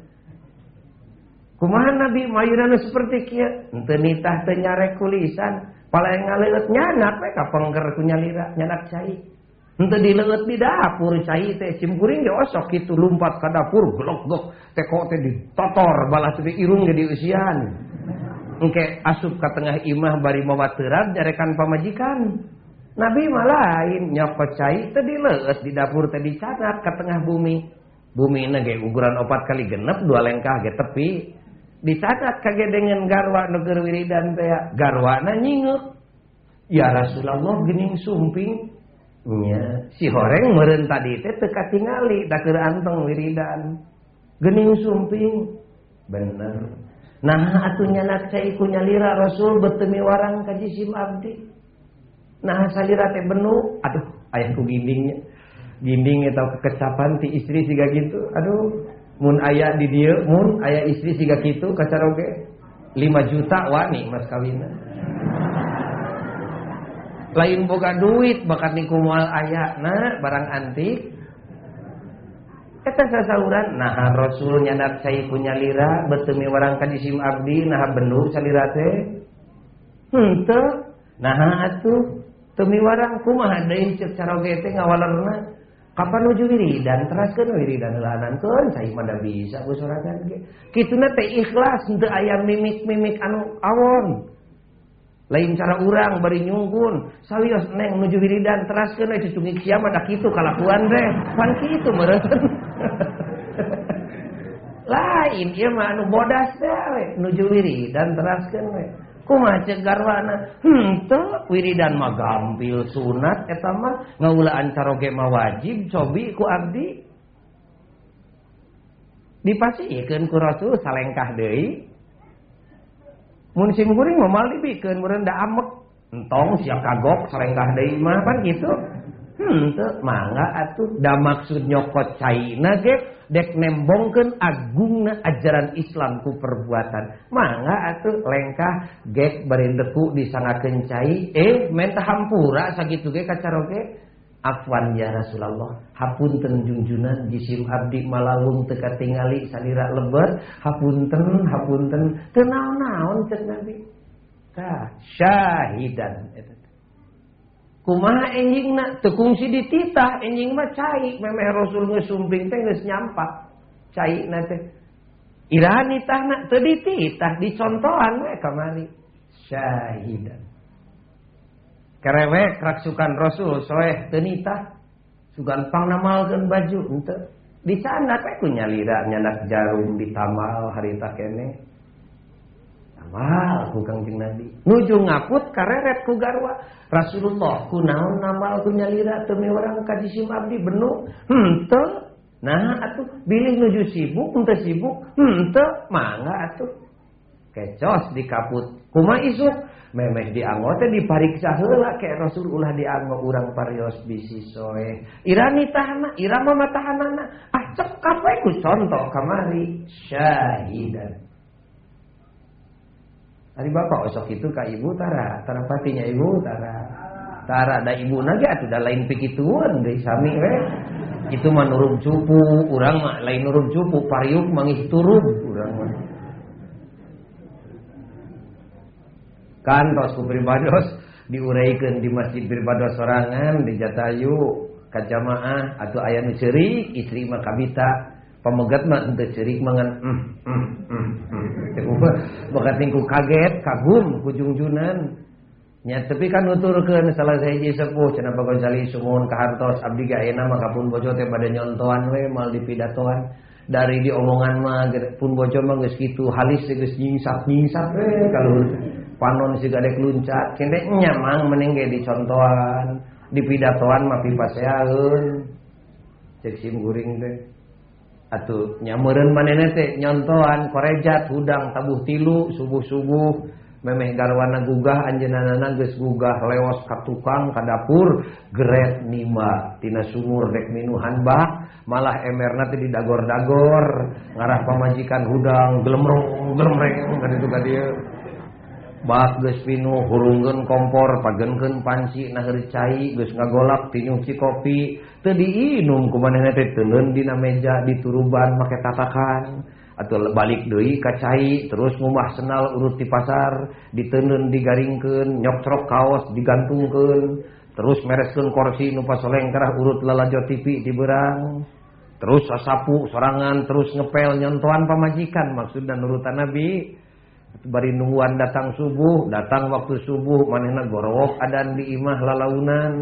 Kumaha nabi mayurana seperti kia? Ente nitah teh nyarek kulisan. Paling ngaleut nyanak we ka ku nyalira nyanak cai. Ente dileueut di dapur cai teh cimkuring ge osok kitu lumpat ka dapur glok-glok teh kok teh ditotor balah teh irung jadi usian engke asup ke tengah imah bari mawa jarekan pamajikan. Nabi malain lain nyokot cai tadi lees di dapur tadi catat ke tengah bumi. Bumi ini ge ukuran opat kali genep dua lengkah ge tepi. Dicatat kage dengan garwa neger wiridan teh garwana nyingeuk. nyinguk ya Rasulullah gening sumping. Nya si horeng meren tadi teh teka tingali keur anteng wiridan. Gening sumping. Bener. Nah atunya cai lira Rasul bertemi warang kaji sim abdi. Nah salira teh benu, aduh ayahku gindingnya. Ginding atau kekecapan ti istri siga gitu. Aduh, mun ayah di dia, mun ayah istri siga gitu kacaroge. 5 juta wani mas kawina. Lain boga duit bakat niku moal ayah nah barang antik sasaran nah Rasul nyadat saya punya lra bertemi warangkan disim Abdi nah benur hmm, nah atuh. Temi warang kuma ngawalerna. kapan nuju diri dan teraskan diri dan lanan saya bisa ikhlas untuk ayam mimik-mimik anu awon. lain cara urang bari nyunggun salios neng nuju wiridan teraskeun kena cucungi kiamat dak kitu kalakuan teh. Pan kitu meureun. Lain ieu mah anu bodas deh nuju wiridan teraskeun we. Kumaha ceuk garwana? Hmm teu wiridan mah gampil sunat eta mah ngaulaan caroge mah wajib cobi ku abdi dipasikeun ku Rasul salengkah deui. musim kuring memal dibikin merendah amek. Entong siap kagok serengkah dari mapan gitu. Hmm tuh mangga atuh. Da maksud nyokot caina ge dek nembongkeun agungna ajaran Islam ku perbuatan. Mangga atuh lengkah. Gek barendeku disangakeun cai. Eh mentah hampura sakitu ge kacaroge Afwan ya Rasulullah. Hapunten junjunan jisim abdi malawung teka tingali salira lebar hapunten hapunten tenau naon cek nabi. Ka syahidan kumaha enjingna? Tekungsi dititah enjing mah cai. Memeh Rasul ngesumping teh geus nyampak. Cai na teh. Iraha nitahna? Teu dititah dicontohan we kamari. Syahidan kerewek raksukan Rasul soeh tenita. Sugan pangnamalkeun baju ente. Di sana teh ku nyalira nyanak jarum di tamal harita kene. Tamal ku Kangjeng Nabi nuju ngaput kareret ku garwa. Rasulullah ku naon namal ku nyalira teu orang kadisim abdi benu. Henteu nah atuh. Bilih nuju sibuk henteu sibuk. Henteu mangga atuh. Kecos di kaput. Kuma isuk memes dianggo. Teh dipariksa heula ke Rasul ulah dianggo urang parios bisi soe. Irani tahana irama matahanana. Ah cekap we ku contoh kamari syahidan. Ari bapak osok itu ka ibu tara tara patinya ibu tara. Tara da ibu nage atuh da lain pikituan deui sami we. Itu mah nurug cupu urang mah lain nurug cupu pariuk mangih turug urang mah kantos kupribados diuraikan di masjid pribados sorangan di Jatayu kajamaah atau ayam ceri istri makabita pemegat mah untuk cerik mangan mm, mm, mm, mm. maka tingku kaget kagum kujungjunan nya tapi kan nuturkeun salah sahiji sepuh cenah Pak Gonzali sumun ka hartos abdi ge ayeuna mah kapun bojo teh bade nyontoan we mal dipidatoan. Dari diomongan mah pun bojo mah geus kitu halis geus nyingsap nyingsap we kalau panon si gadek luncat cendek nyamang mending kayak dicontohan. Dipidatoan mah pipa seaun cek sim guring teh. Atuh nyamureun manehna teh nyontohan. Korejat hudang tabuh tilu subuh-subuh. Memeh garwana gugah anjeunana geus gugah. Leos ka tukang ka dapur. Geret nima tina sumur rek minuhan bah. Malah emerna teh didagor-dagor. Ngarah pamajikan hudang glemrong glemreng kan itu ka dieu bak geus pinuh hurungkeun kompor pagenkeun panci nahir cai geus ngagolak pinyuci kopi. Teu diinum ku kumanehna teh teun dina meja dituruban make tatakan. Atau balik deui ka cai terus ngumbah senal urut di pasar diteun digaringkeun nyokcrok kaos digantungkeun. Terus mereskeun kursi nu pasoleng karah urut lalajo TV di beurang. Terus sasapu sorangan terus ngepel nyontohan pamajikan maksudna nurutan nabi. bari nungguan datang subuh datang waktu subuh manehna gorowok adan di imah lalaunan.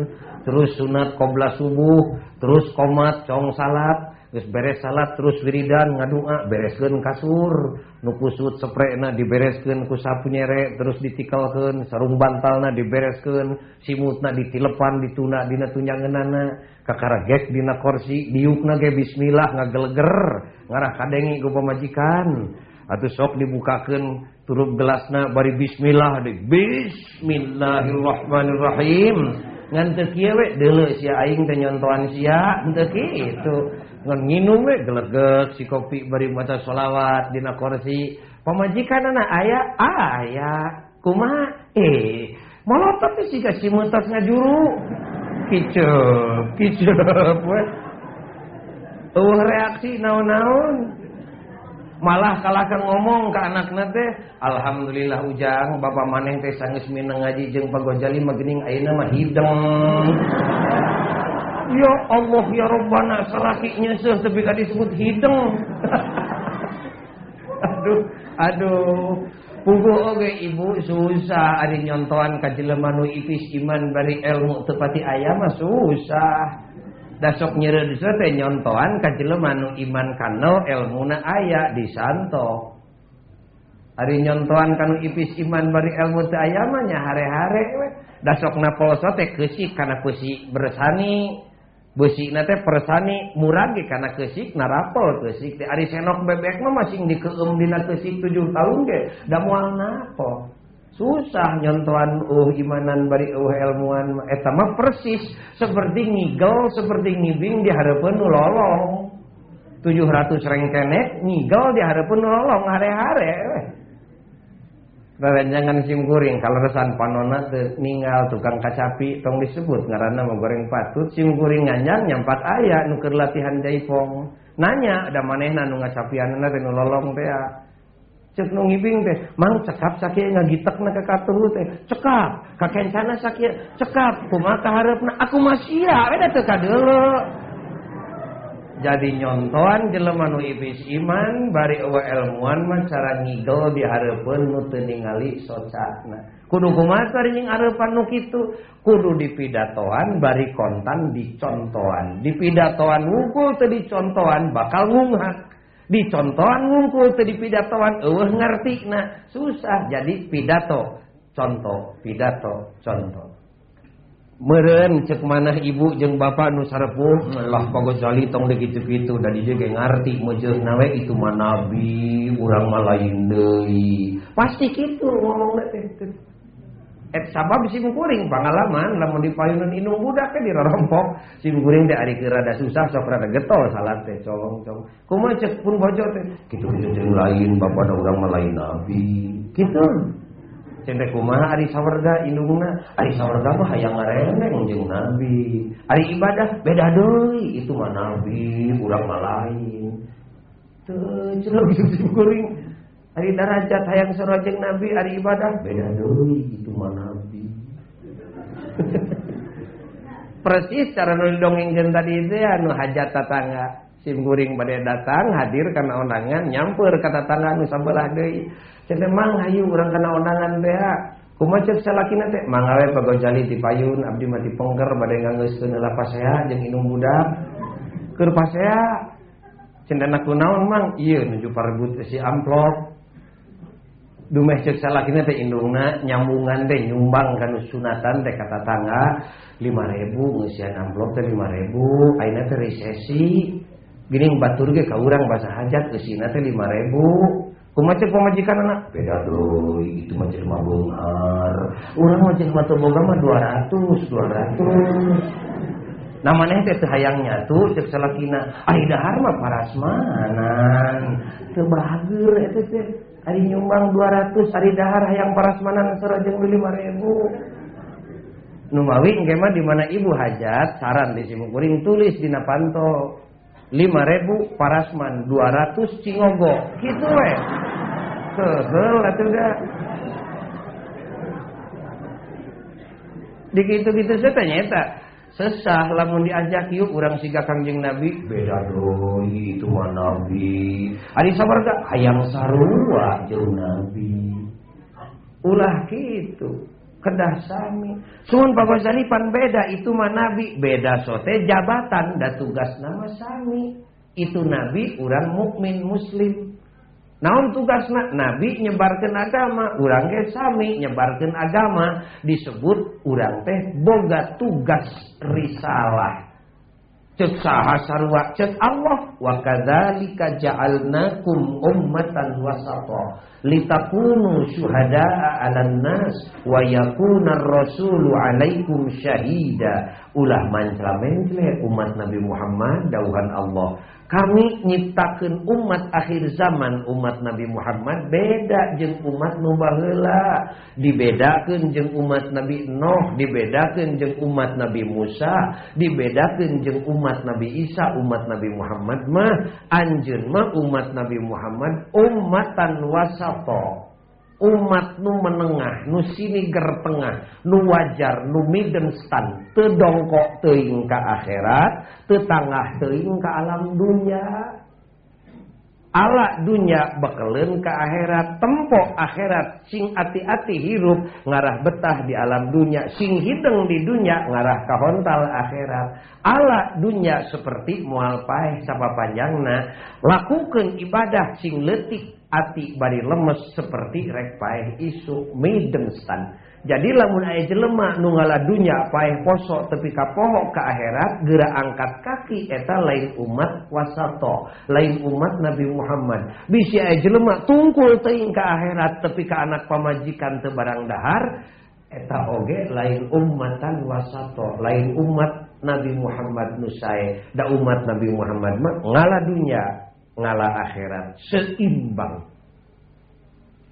Terus sunat qobla subuh terus komat cong salat geus beres salat terus wiridan ngadua bereskeun kasur. Nu kusut sprena dibereskeun ku sapu nyere terus ditikalkeun sarung bantalna dibereskeun simutna ditilepan dituna dina tunjangeunana kakaragek dina kursi diukna ge bismillah ngageleger ngarah kadengi ku pamajikan. Atuh sok dibukakeun turup gelasna bari bismillah deui bismillahirrahmanirrahim. Ngan teu kieu we? Deuleu sia aing teh nyontoan sia. Henteu kitu. Ngan nginum we? Geleget si kopi bari maca selawat dina kursi pamajikan anak aya aya kumaha? Eh molotot sih ka si meutas ngajuru. Kicu kicu we. Eueuh reaksi naon-naon. Malah kalahkan ngomong ke anak nate Alhamdulillah ujang Bapak maneh teh sanggeus minang ngaji jeung pagojali magening ayeuna mah hideng. Ya Allah ya Rabbana salakinya seuh tapi ka disebut hideng. Aduh aduh. Pugu oge ibu susah. Ari nyontohan ka jelema nu ipis iman bari ilmu tepati ayam mah susah dasok nyere disete nyontoan jelema nu iman kana elmuna aya di santo. Ari nyontoan kanu ipis iman bari ilmu teh aya mah nya hare-hare we dasokna poloso teh keusik kana keusik bersani. Beusina teh persani murag ge kana keusik narapol keusik teh. Ari senok bebek mah masing dikeum dina keusik 7 tahun ge da moal napo susah nyontohan uh imanan bari uh ilmuan. Eta mah persis seperti ngigel seperti ngibing di harapan nu lolong. 700 rengkenek ngigel di harapan nu lolong hare-hare jangan sim kuring kalau resan panona ninggal tukang kacapi tong disebut ngaranna mah goreng patut sim kuring nganyan nyampat aya nu keur latihan jaipong. Nanya ada manehna nu ngacapianna teh nu lolong teh cek nu ngibing teh. Mang cekap sakit ngagitekna ka ke katuhu teh. Cekap. Ka kencana sakit. Cekap. Kumaha kaharepna aku masih beda teu kadeulo jadi nyontoan jelema nu ibis iman bari eueuh elmuan mah cara ngigel dihareupeun nu teu ningali socakna kudu kumaha tari areupan nu kitu? Kudu dipidatoan bari kontan dicontoan dipidatoan wungkul teu dicontoan bakal ngunghat dicontohan ngungkul tadi pidatoan, eueuh ngartina, susah jadi pidato. Contoh pidato contoh. Meren cek manah ibu jeng bapak nu sarepuh lah pagozali tong deui kitu-kitu da dieu ge ngarti meujeun nawe itu mah nabi urang mah lain deui. Pasti kitu ngomongna teh. Et sabab simkuring pengalaman lamun di payunan inung budak di rompok simkuring teh ari rada susah sok rada getol salat teh colong colong. Kumaha cek pun bojo teh? Kitu kitu lain bapak ada urang lain nabi. Kitu. Cendek kumaha ari sawarga indungna? Ari sawarga mah hayang ngareneng jeung nabi. Ari ibadah beda deui. Itu mah nabi urang mah lain. Teu cenah gitu kuring Ari darajat hayang sorojeng Nabi hari ibadah beda doi itu mah Nabi. Persis cara nul dongengkeun tadi itu ya nu hajat tatangga sim guring pada datang hadir karena undangan nyamper ke tatangga nu sabelah deui. Cenah mang hayu urang kana undangan bea. Kumaha ceuk salakina teh mangawe pagojali di payun abdi mati pengker bade nganggeuskeun heula pasea jeung inung budak. Keur pasea cendana kunaon mang ieu nuju parebut si amplop dumeh cek salakina teh indungna nyambungan teh nyumbang kana sunatan teh kata tangga 5000 ribu ngesian amplop teh 5000 ribu teh resesi. Gini batur ke kaurang basa hajat geusina teh 5000 kumaha kumacet pemajikan anak? Beda doi itu macet mah urang orang macet mata boga mah 200 200 dua ratus. Nama neng teh hayang nyatu cek salakina ari dahar mah parasmanan. Tebahagur eta teh. Ari nyumbang 200 ari dahar hayang parasmanan sarajeng 5000. Numawi engke mah di mana ibu hajat saran di Simkuring tulis di panto lima ribu parasman dua ratus cingogo. Gitu weh kehel atau enggak di gitu gitu saya ternyata sesah lamun diajak yuk orang siga kangjeng nabi. Beda doi itu mah nabi. Ari sabarga hayang sarua jauh nabi. Ulah gitu kedah sami. Sun pan beda itu mah nabi. Beda sote jabatan dan tugas nama sami. Itu nabi orang mukmin muslim Naon tugasna nabi nyebarkan agama, urang ge sami nyebarkan agama disebut urang teh boga tugas risalah. Cek saha sarwa cek Allah. Wa kadzalika ja'alnakum ummatan wasata. Litakunu syuhada'a 'alan nas wa yakuna ar-rasulu 'alaikum syahida. Ulah mancla-mencle umat Nabi Muhammad dauhan Allah. Kami nyiptakan umat akhir zaman umat Nabi Muhammad beda jeng umat nubahela dibedakan jeng umat Nabi Nuh dibedakan jeng umat Nabi Musa dibedakan jeng umat Nabi Isa umat Nabi Muhammad mah anjen mah umat Nabi Muhammad umatan wasato. Umat nu menengah nu siniger tengah nu wajar nu midden stand tedongkok teing ke akhirat tetangah teing ke alam dunia ala dunia bekelen ke akhirat tempok akhirat sing ati-ati hirup ngarah betah di alam dunia sing hideng di dunia ngarah ke hontal akhirat. Ala dunia seperti mual paeh sapa panjangna lakukan ibadah sing letik ati bari lemes seperti rek paeh isu midenstan jadi lamun aya jelema nu ngaladunya paeh poso tepi ka poho ka akhirat geura angkat kaki eta lain umat wasato lain umat Nabi Muhammad. Bisi aya jelema tungkul teuing ka akhirat tepi ka anak pamajikan teu barang dahar eta oge lain umatan wasato lain umat Nabi Muhammad nusae da umat Nabi Muhammad mah ngaladunya ngalah akhirat seimbang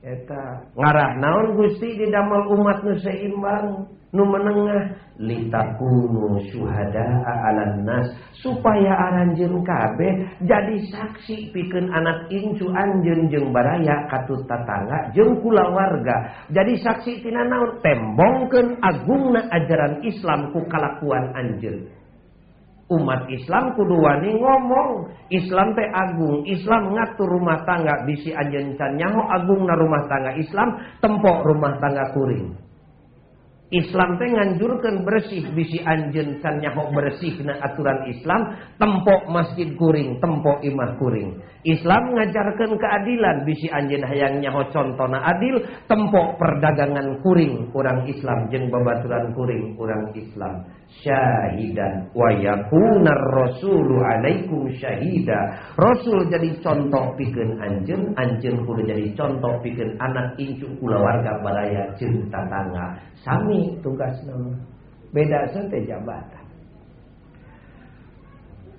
eta. Ngarah naon Gusti didamel umat nu seimbang nu menengah? Litakunu syuhada alan nas supaya aranjeun kabeh jadi saksi pikeun anak incu anjeun jeung baraya katut tatangga jeung kulawarga jadi saksi tina naon? Tembongkeun agungna ajaran Islam ku kalakuan anjeun. Umat Islam kudu wani ngomong. Islam teh agung. Islam ngatur rumah tangga. Bisi anjeun can nyaho agung na rumah tangga Islam tempok rumah tangga kuring Islam teh nganjurkan bersih bisi anjen can nyaho bersih na aturan Islam tempok masjid kuring tempok imah kuring. Islam ngajarkan keadilan bisi anjen hayang nyaho contona adil tempok perdagangan kuring kurang Islam jeng babaturan kuring kurang Islam. Syahidan wa yakunar rasulu alaikum syahida. Rasul jadi contoh pikeun anjeun anjeun kudu jadi contoh pikeun anak incu kulawarga balaya jeung tatangga sami tugasna beda teh jabatan.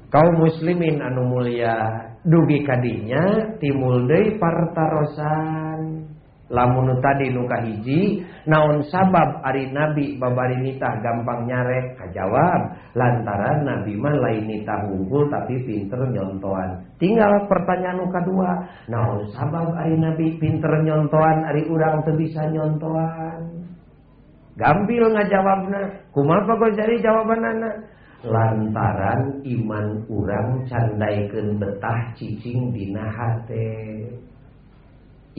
Kaum muslimin anu mulia dugi kadinya timul deui partarosan. Lamun tadi nuka hiji naon sabab ari nabi babari nitah gampang nyarek kajawab. Lantaran nabi mah lain nitah unggul tapi pinter nyontoan tinggal pertanyaan nuka dua naon sabab ari nabi pinter nyontoan ari urang teu bisa nyontoan gambil ngajawabna kumaha kok jadi jawabanana? Lantaran iman urang candaikeun betah cicing dina hate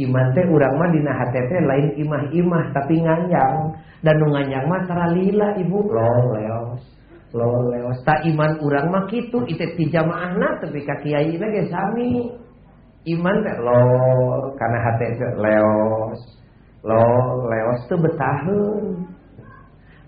iman teh urang mah dina hate teh lain imah-imah tapi nganyang. Dan nu nganyang mah lila ibu. Lo leos. Lo leos. Tak iman urang mah kitu itu ti jamaahna tapi ka kiai ge sami. Iman teh lo kana hate teh leos. Lo leos teu betaheun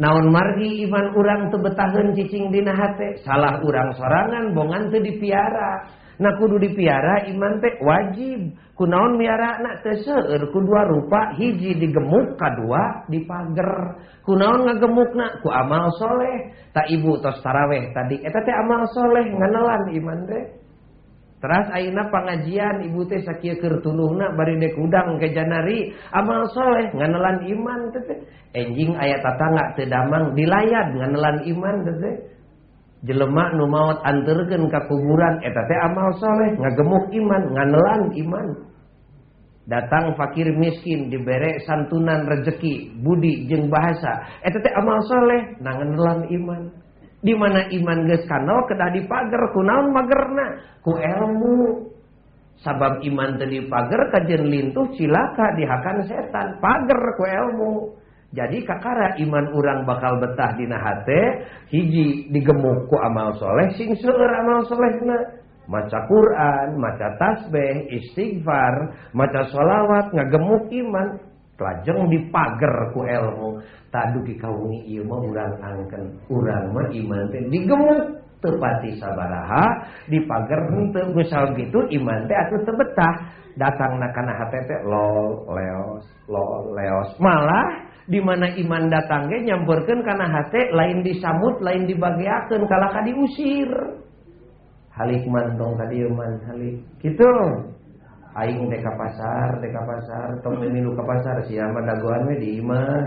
naon margi iman urang teu betaheun cicing dina hate? Salah urang sorangan bongan teu dipiara. Nah kudu dipiara iman teh wajib. Kunaon miara anak teser kedua rupa hiji digemuk kedua dipager. Kunaon ngagemukna ku amal soleh. Tak ibu tos taraweh tadi eta teh amal soleh nganelan iman teh. Teras aina pengajian ibu teh sakia tuluhna bari dek udang ke janari amal soleh nganelan iman teh Enjing aya tatangga teu damang dilayat nganelan iman teh Jelema nu maot anterkeun ka kuburan eta teh amal soleh ngagemuk iman nganelan iman. Datang fakir miskin dibere santunan rezeki budi jeung bahasa eta teh amal soleh nanganelan iman. Di mana iman geus kanal kedah dipager kunaon magerna ku ilmu sabab iman teu dipager kajen lintuh cilaka dihakan setan. Pager ku ilmu jadi kakara iman orang bakal betah dina hate hiji digemuk ku amal soleh sing seueur amal solehna. Maca Quran, maca tasbih, istighfar, maca sholawat, ngagemuk iman, lajeng dipager ku ilmu tadu dikaungi ieu mah urang angken urang mah iman teh digemuk. Tepati sabaraha dipager henteu misal gitu iman teh atuh teu betah datangna kana hate teh lol leos lol leos. Malah di mana iman datang ge nyamperkeun kana hate lain disambut lain dibagiakeun kalah ka diusir. Halik mantong ka dieu man halik. Kitu Aing deka pasar deka pasar tong milu ke pasar. Siapa daguan we di imah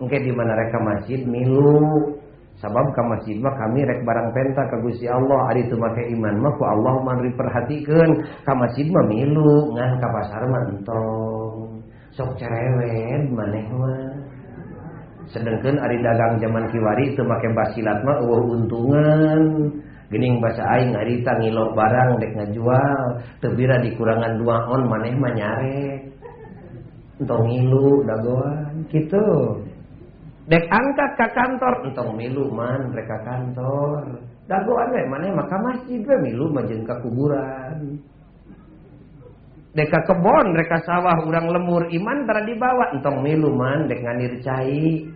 engke di mana reka masjid milu. Sabab ka masjid mah kami rek barang penta ka Gusti Allah. Ari teu make iman mah ku Allah mah diperhatikeun ka masjid mah milu ngan ka pasar mah entong. Sok cerewet maneh mah. Sedangkan ari dagang zaman kiwari teu make basilat mah eueuh untungan. Gening bahasa aing harita ngilok barang dek ngajual tebira dikurangan dua on maneh mah nyare entong ngilu dagoan gitu. Dek angkat ke kantor entong milu man mereka kantor. Dagoan we maneh maka masjid we milu mah jeung kuburan. Dek ka kebon mereka sawah urang lemur iman tara dibawa entong milu man dek nganir cai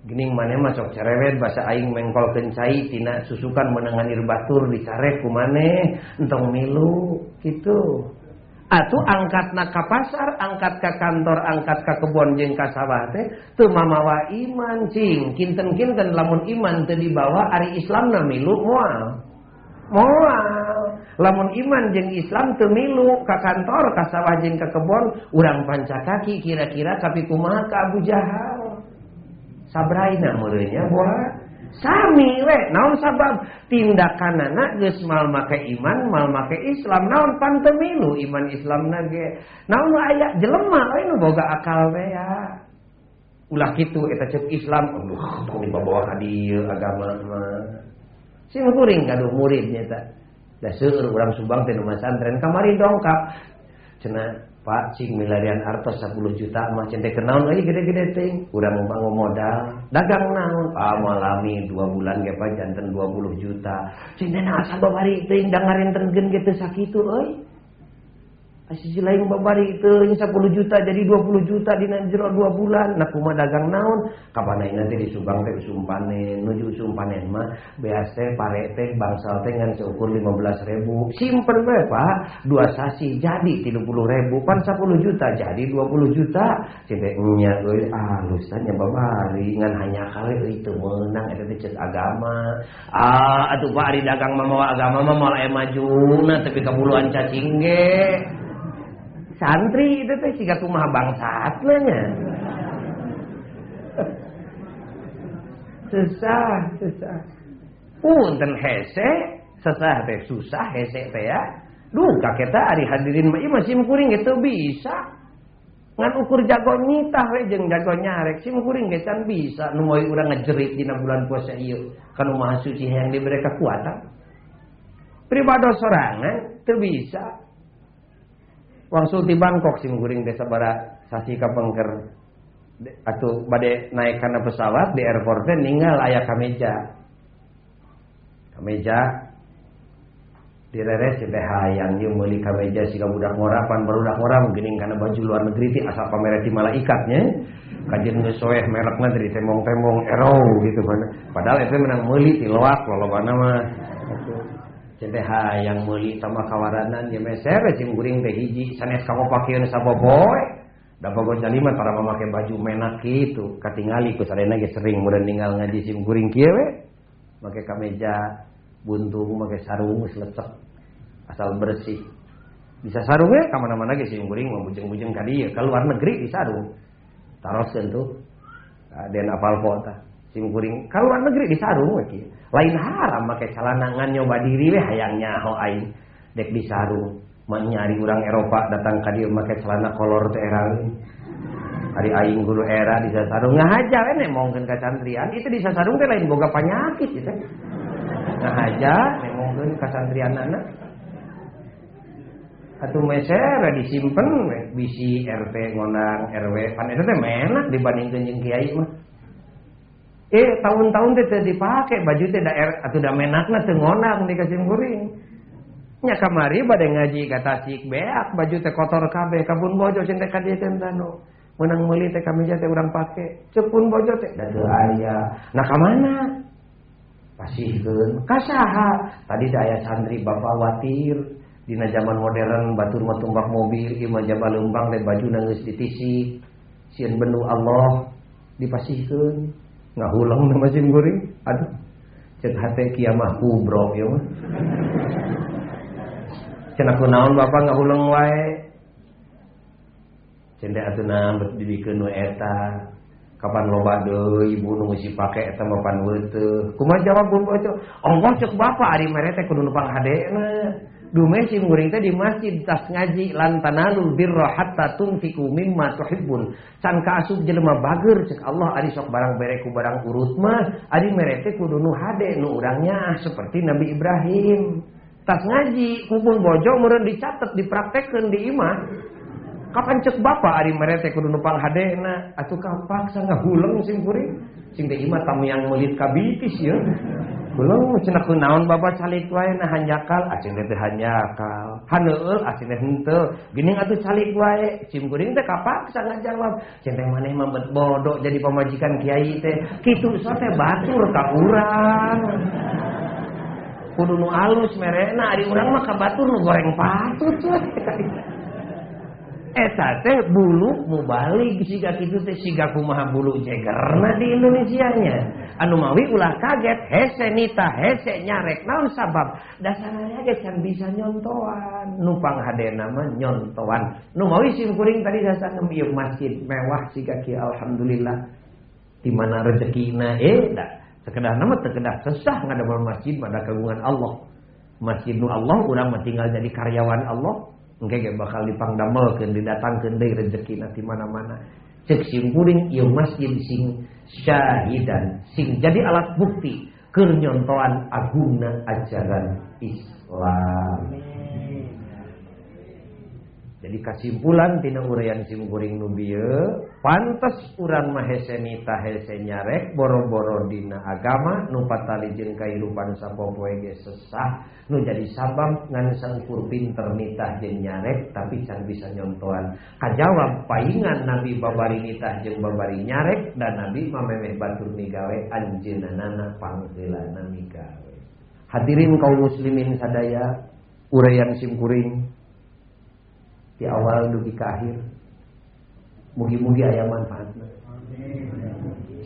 Gening mana masuk cerewet bahasa aing mengkol kencai tina susukan menanganir batur dicarek ku maneh entong milu gitu. Atu angkat nak ka pasar, angkat ke kantor, angkat ke kebon jeung ka sawah teh teu mamawa iman cing. Kinten-kinten lamun iman teu dibawa ari Islamna milu moal. Moal. Lamun iman jeung Islam teu milu ka kantor, ka sawah jeung ka kebon, urang panca kaki kira-kira tapi kumaha ka Abu Jahal Sabraina menya bola Sami we. Naon sabab? Tindakanana geus mal make iman mal make Islam. Naon pantemilu iman Islam ge? Naon aya jelema we nu boga akal we ya. Ulah kitu eta cek Islam. Aduh tong dibawa ka dieu agama mah. Sing kuring gaduh murid nya ta da seueur urang Subang teh nu masantren. Kamari dongkap. Cenah Pak cing milarian artos 10 juta mah centek kenaon euy gede-gede ting. Urang bangun modal. Dagang naon? Ah malami 2 bulan ge pak janten 20 juta. Cing dena asa babari teuing dangarin tergen gitu sakitu euy sisi lain babari itu 10 juta jadi 20 juta di jero 2 bulan. Nah kuma dagang naon? Kapan nanti di Subang teh usum panen nuju usum panen mah biasa pare teh bangsal teh ngan seukur 15 ribu. Simpen we pak. Dua sasi jadi 30 ribu. Pan 10 juta jadi 20 juta. Cete nya euy alus tanya babari ngan hanya kali itu menang eta teh agama. Ah atuh pak dagang mah agama mah malah maju. Nah tapi kabuluan cacing ge santri itu teh siga kumaha bangsat nya. Susah susah. Punten hese susah teh susah hese teh ya. Duh kaketa ari hadirin mah masih kuring itu bisa. Ngan ukur jago nyitah we jeung jago nyarek sim kuring ge can bisa. Nu moy urang ngejerit dina bulan puasa ieu kana maha suci yang diberi kekuatan. Pribadi sorangan teu bisa. Wangsul di Bangkok sih guring desa bara sasi kapengker. Atau bade naik karena pesawat di airport ninggal ayah kameja. Kameja direres teh hayang yang meuli kameja sih budak ngorapan barudak orang mungkin karena baju luar negeri ti asal pamer di malaikatnya. Kajian geus soeh merekna dari temong-temong ero gitu kan. Padahal itu menang meuli ti loak lolobana mah Cete yang meuli tambah kawaranan ya meser cing guring teh hiji sanes kamu pakieun saboboy da bogo jalima para memakai baju menak gitu. Katingali ku sadena ge sering mudah ninggal ngaji sim guring kieu we. Make kameja buntung make sarung geus asal bersih. Bisa sarung we ka mana-mana ge sim guring mah bujeng-bujeng ka dieu. Ka luar negeri di sarung. Taroskeun tuh. Den apal kota sim guring. Ka luar negeri di sarung kieu lain haram pakai celana ngan nyoba diri weh hayangnya ho aing. Dek disarung nyari orang Eropa datang ke dia pakai celana kolor era hari aing guru era di sarung. Ngahajar ene mungkin ke santrian itu di sarung teh lain boga penyakit gitu. Ngahajar nek ke santrian anak. Atau meser disimpan bisi RT ngonang RW pan itu teh menak dibandingkan jeung kiai mah Eh tahun-tahun teh dipakai baju teh daerah atau da menakna teu ngonang dikasih guring. Nya kamari bade ngaji kata sik beak baju teh kotor kabeh kabun bojo cinta ka dieu teh tanu. Menang meuli teh kami teh urang pake. Cepun bojo teh da teu aya. Nah ka mana? Pasihkeun. Ka saha? Tadi da aya santri bapak watir dina zaman modern batur mah tumbak mobil ieu mah jaba leumbang teh baju nangis ditisi. Sieun benu Allah dipasihkeun ngahulang nama jeung guring aduh cek hati kiamah kubro ya mah. Cenah kunaon bapak ngahulang wae. Cendek atuh naon dibikeun we eta. Kapan loba deui ibu nu mesti pake eta mah pan Kumaha jawab bun bocok? Ongkos cek bapak ari mere teh kudu numpang hadena Dume si muring teh di masjid tas ngaji lantanalul birra hatta tunfiku mimma tuhibbun. Can kaasup jelema bager cek Allah ari sok barang bereku barang urut mah ari merete kudu nu hade nu urangnya seperti Nabi Ibrahim. Tas ngaji kumpul bojo meureun dicatet dipraktekkeun di imah. Kapan cek bapak ari merete kudu nupang hadena atuh kapaksa ngahuleng sim kuring. Sing teh imah tamu yang melit kabitis ya. naon ba calik wae na hanjakal. Acing teh hanjakal. Haneul acing teh henteu. Geuning atuh calik wae. Cim kuring teh kapaksa ngajawab. jawab. Cing teh maneh mah bodoh jadi pamajikan kiai teh. Kitu so teh batur ka urang kudu nu alus merena ari urang mah ka batur nu goreng patut eta teh bulu mubalik. Siga kitu teh siga kumaha bulu jegerna di Indonesia nya anu mawi ulah kaget hese nita hese nyarek. Naon sabab? Dasarnya ge can bisa nyontoan nupang hadena mah nyontoan nu mawi sim tadi dasar ieu masjid mewah siga ki alhamdulillah. Di mana rezekina eh da sekedar nama sekedar sesah ngadamel masjid pada kagungan Allah. Masjid nu Allah urang tinggal jadi karyawan Allah Engke bakal dipangdamelkeun didatangkeun deui rezeki nanti mana-mana. Cek simpuring ieu masjid sing syahidan sing jadi alat bukti keur nyontoan agungna ajaran Islam. jadi kesimpulan tina uraian simkuring nubiye pantas urang mah hese nita hese nyarek boro-boro dina agama nu patalijin kahirupan sapopoe ge sesah nu jadi sabab ngan sangkur pinter nitah jeung nyarek tapi can bisa nyontoan kajawab paingan nabi babari nitah jeung babari nyarek dan nabi mamemeh batur migawe anjeunana panggeulana migawe hadirin kaum muslimin sadaya uraian simkuring di awal dugi ke akhir. Mugi-mugi ayam manfaatnya.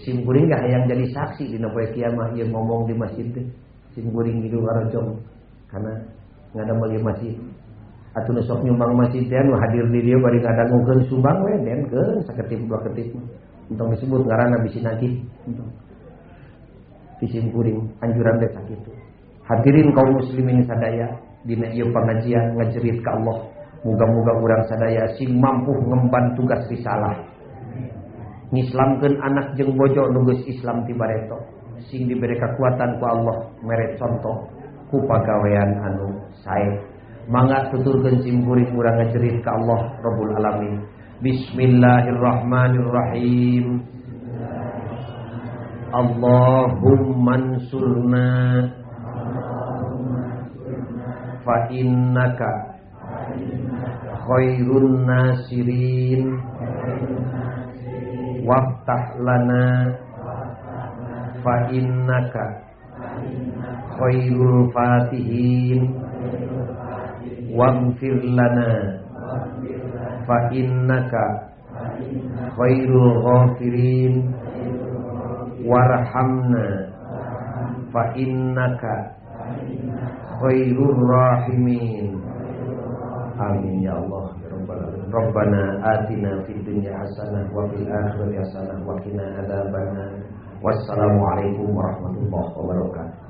Simkuring gak yang jadi saksi di napoe kiamah yang ngomong di masjid deh. Simkuring itu warajong karena nggak ada bagi masjid. Atau nusok nyumbang masjid dan hadir di dia bari ada ngungkeun sumbang we dan ke saketip dua ketip. Untuk disebut ngaranna bisi nanti di simkuring anjuran deh sakit. Hadirin kaum muslimin sadaya dina ieu pengajian ngajerit ke Allah muga-muga urang sadaya sing mampu ngemban tugas risalah. Ngislamkeun anak jeung bojo nunggus Islam ti bareto. Sing diberi kekuatan ku Allah mere contoh ku pagawean anu sae. Mangga tuturkeun simkuring urang ngajerit Allah Rabbul Alamin. Bismillahirrahmanirrahim. Allahumma ansurna. Fa innaka khairun nasirin. Waftah lana. Fa innaka khairul fatihin. Waghfir lana. Fa innaka khairul ghafirin. Warhamna. Fa innaka khairur rahimin Amin ya Allah ya Rabbal alamin. Rabbana atina fid dunya hasanah wa fil akhirati hasanah wa qina adzabannar. Wassalamualaikum warahmatullahi wabarakatuh.